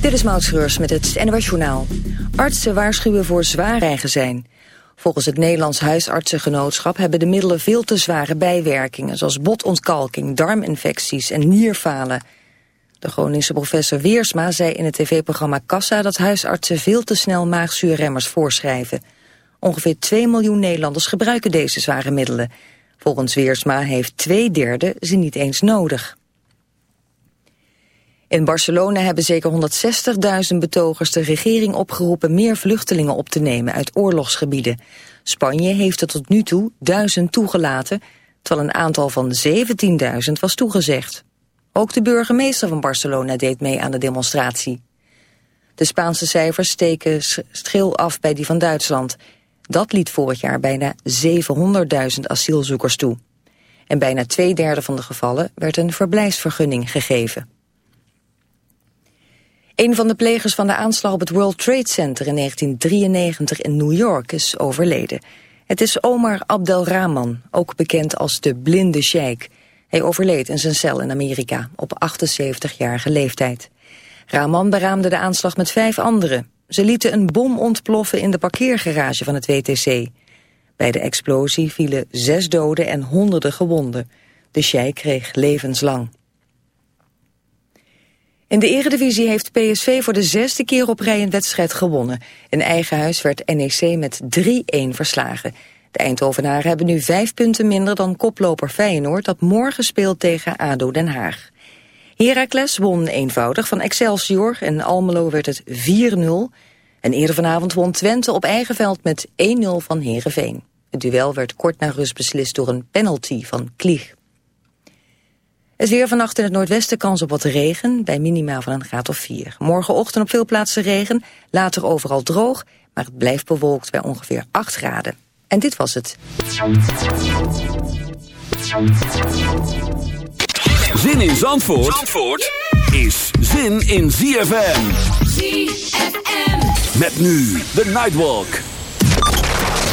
Dit is Maud Schreurs met het NWS Journaal. Artsen waarschuwen voor zware eigen zijn. Volgens het Nederlands Huisartsengenootschap hebben de middelen veel te zware bijwerkingen... zoals botontkalking, darminfecties en nierfalen. De Groningse professor Weersma zei in het tv-programma Kassa... dat huisartsen veel te snel maagzuurremmers voorschrijven. Ongeveer 2 miljoen Nederlanders gebruiken deze zware middelen. Volgens Weersma heeft twee derde ze niet eens nodig. In Barcelona hebben zeker 160.000 betogers de regering opgeroepen meer vluchtelingen op te nemen uit oorlogsgebieden. Spanje heeft er tot nu toe duizend toegelaten, terwijl een aantal van 17.000 was toegezegd. Ook de burgemeester van Barcelona deed mee aan de demonstratie. De Spaanse cijfers steken schil af bij die van Duitsland. Dat liet vorig jaar bijna 700.000 asielzoekers toe. En bijna twee derde van de gevallen werd een verblijfsvergunning gegeven. Een van de plegers van de aanslag op het World Trade Center in 1993 in New York is overleden. Het is Omar Abdelrahman, ook bekend als de blinde Sheikh. Hij overleed in zijn cel in Amerika op 78-jarige leeftijd. Rahman beraamde de aanslag met vijf anderen. Ze lieten een bom ontploffen in de parkeergarage van het WTC. Bij de explosie vielen zes doden en honderden gewonden. De Sheikh kreeg levenslang. In de eredivisie heeft PSV voor de zesde keer op rij een wedstrijd gewonnen. In eigen huis werd NEC met 3-1 verslagen. De Eindhovenaren hebben nu vijf punten minder dan koploper Feyenoord... dat morgen speelt tegen ADO Den Haag. Heracles won eenvoudig van Excelsior en Almelo werd het 4-0. En eerder vanavond won Twente op eigen veld met 1-0 van Heerenveen. Het duel werd kort na rust beslist door een penalty van Klieg. Het weer vannacht in het noordwesten kans op wat regen, bij minimaal van een graad of 4. Morgenochtend op veel plaatsen regen, later overal droog, maar het blijft bewolkt bij ongeveer 8 graden. En dit was het. Zin in Zandvoort, Zandvoort is zin in ZFM. ZFM. Met nu de Nightwalk.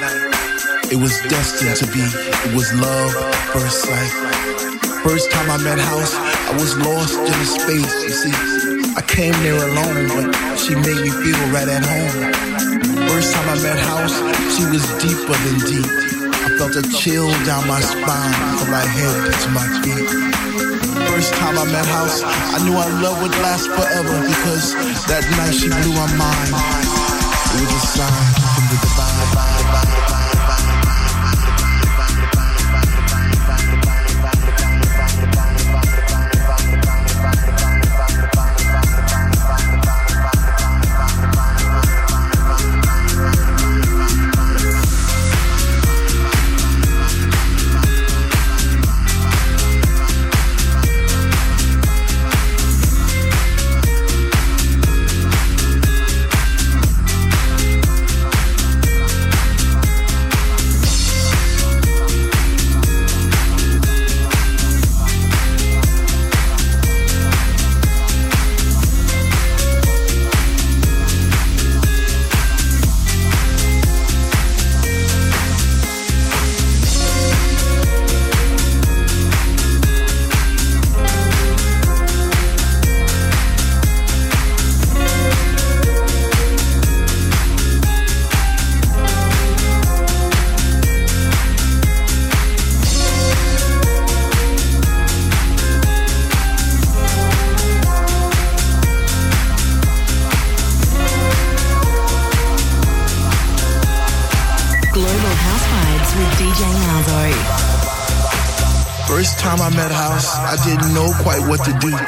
night. It was destined to be. It was love first sight. First time I met House, I was lost in the space. You see, I came there alone, but she made me feel right at home. First time I met House, she was deeper than deep. I felt a chill down my spine from my head to my feet first time I met House, I knew our love would last forever because that night she blew my mind. It was a sign from the divine.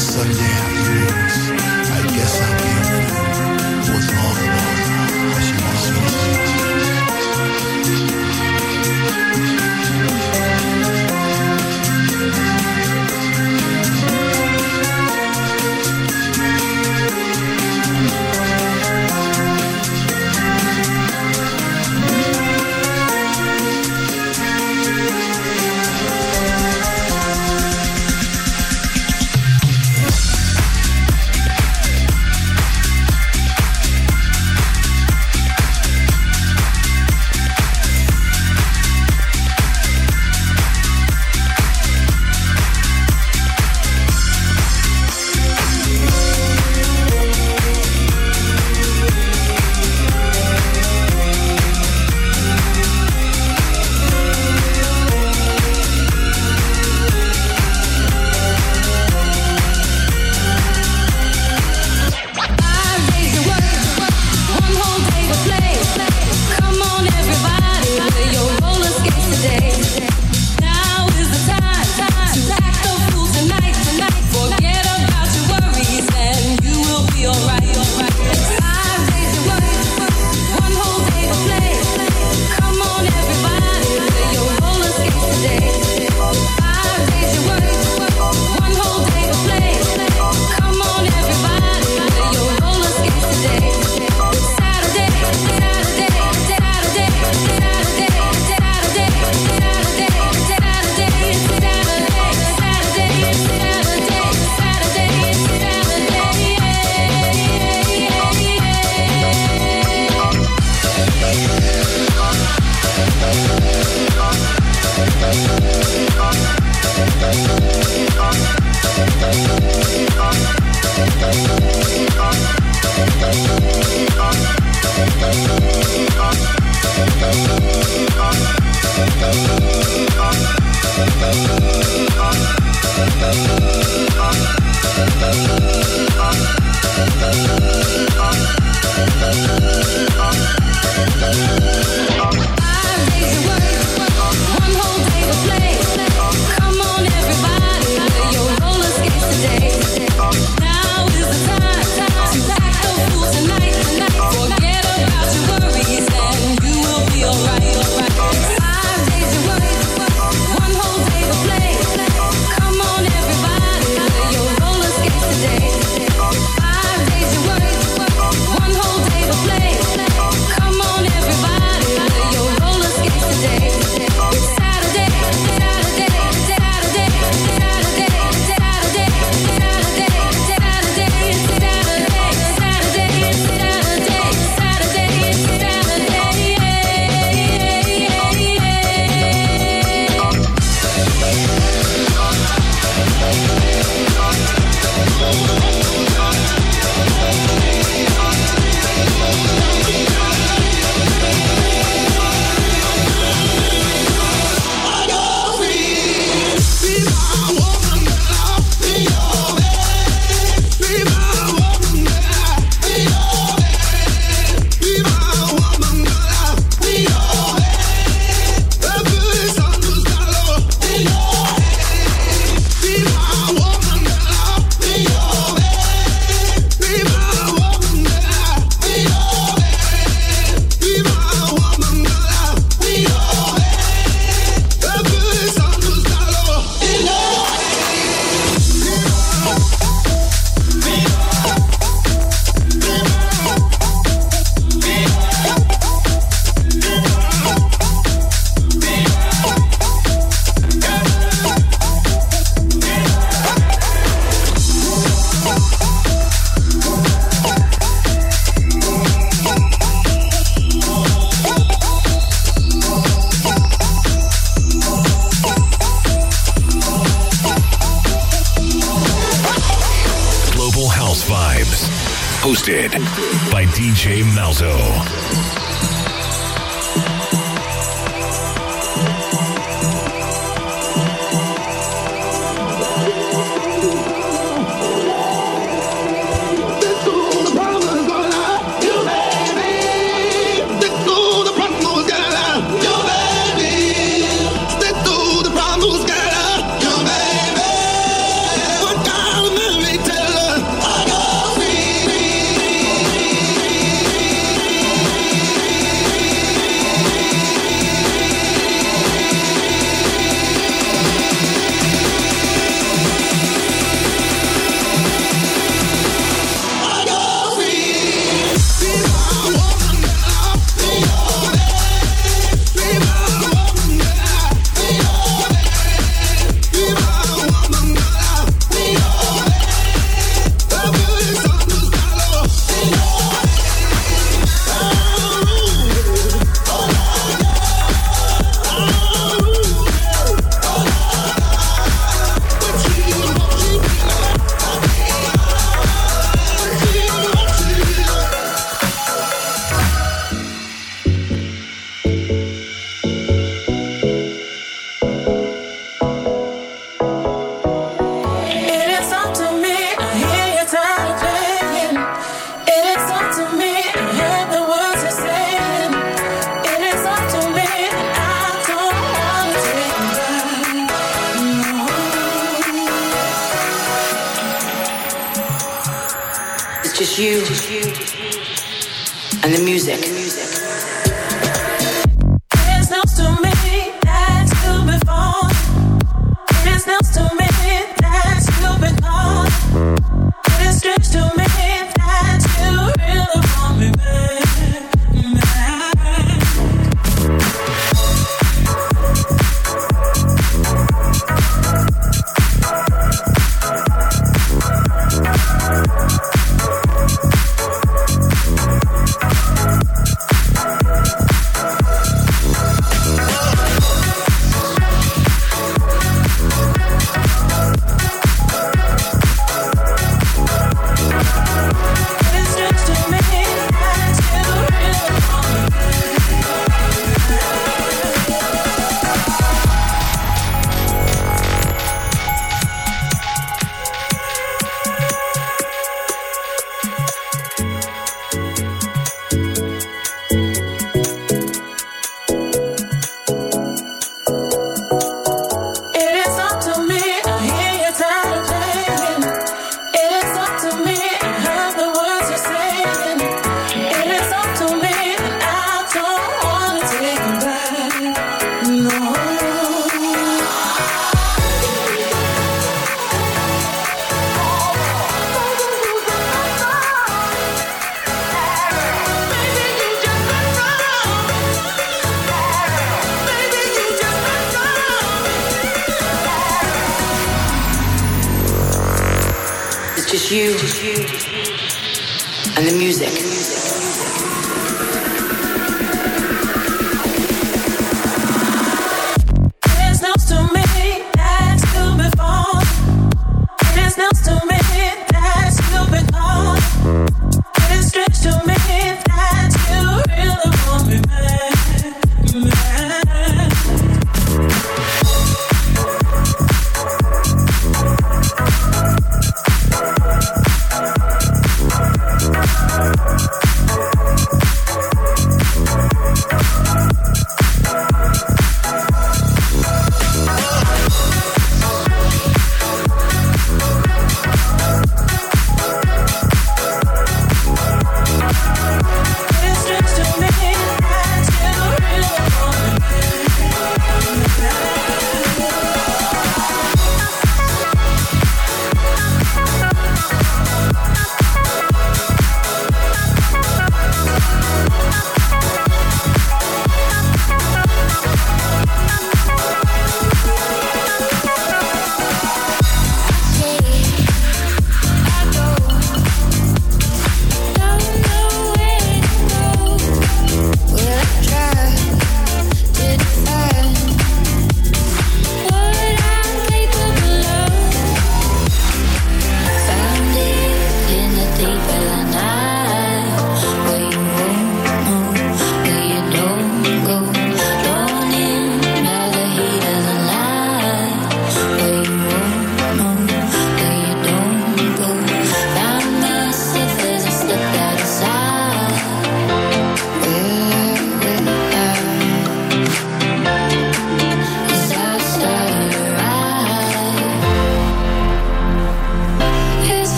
Sunday I I guess I'll be a fool who's as me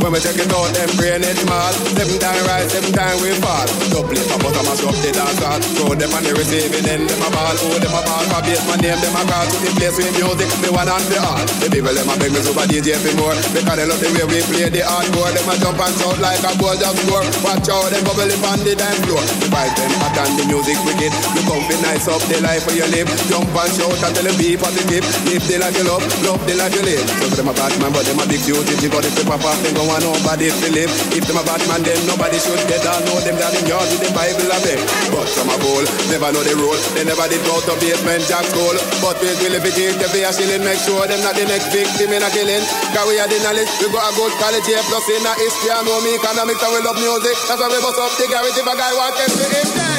When we take it out, them brain it mad. Them time right, them time we fall. Double it up, but I'm a shop, they dance hard. Throw them on the receiving end, them a ball. Oh, them a ball, for base, my name, them a call. To the place with music, me one and the all. The people, them a beg me super DJ for more. Because they love the way we play the hardcore. Them a jump and shout like a boy just score. Watch out, them bubble up on the dance floor. The vibe, them hot and the music wicked. The comfy nice up, the life where your live. Jump and shout and tell them be positive. Live the life you love, love the life you live. So them a bad man, but them a big duty. She got it to pop off, they go want nobody to live. If them a bad man, then nobody should get all know them down in yard with the Bible of them. But some a bowl, never know the rule. They never did go to Basement Jaxx school. But we will if it is the fear shilling, make sure them not the next victim in a killing. Cause we are the knowledge, we got a good college here, plus in a history, I know me economics and we love music. That's why we bust up the garage if a guy wants to him.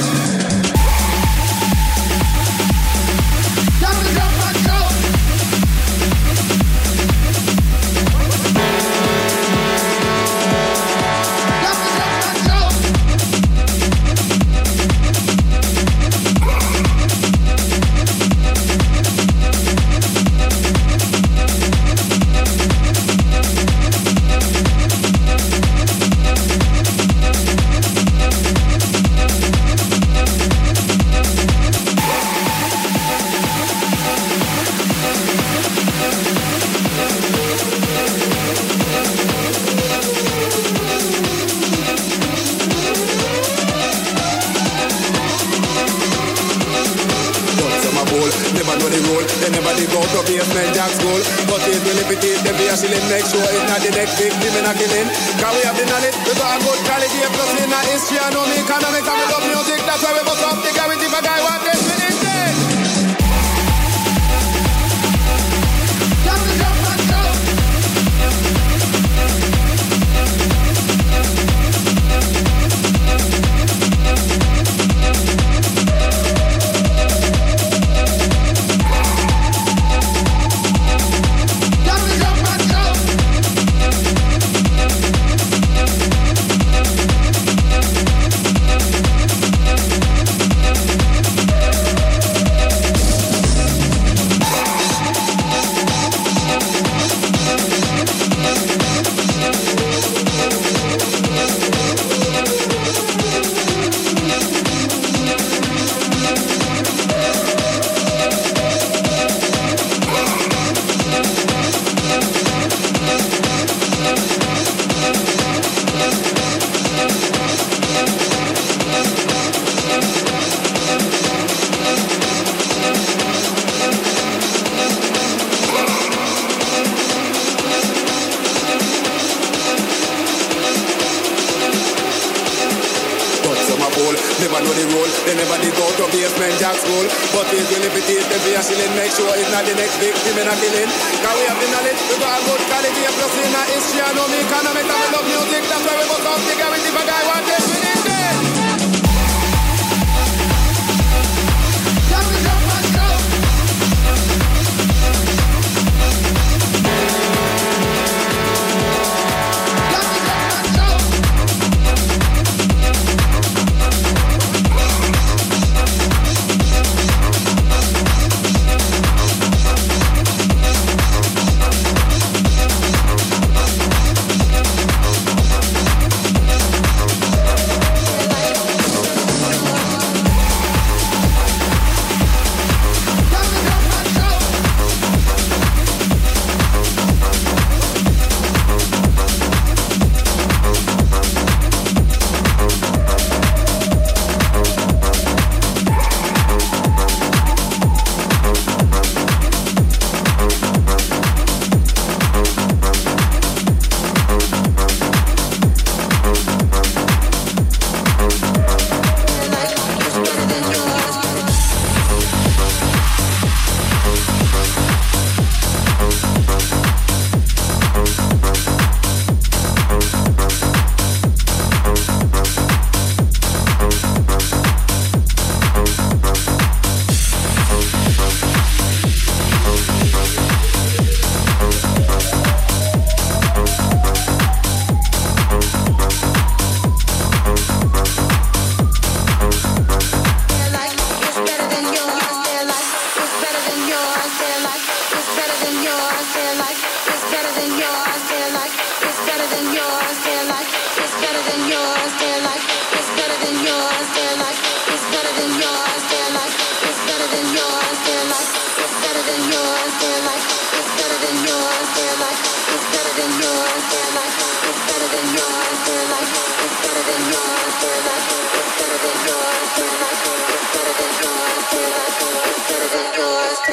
Nobody go to Basement Jaxx school. But if we live it, if them be a shilling, make sure it's not the next victim in a killing. Cause we have the knowledge, we got a good quality, plus in our history, I know me economics, and we love music, that's why we bust up the guarantee for guy what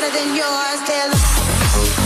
better than yours. Tell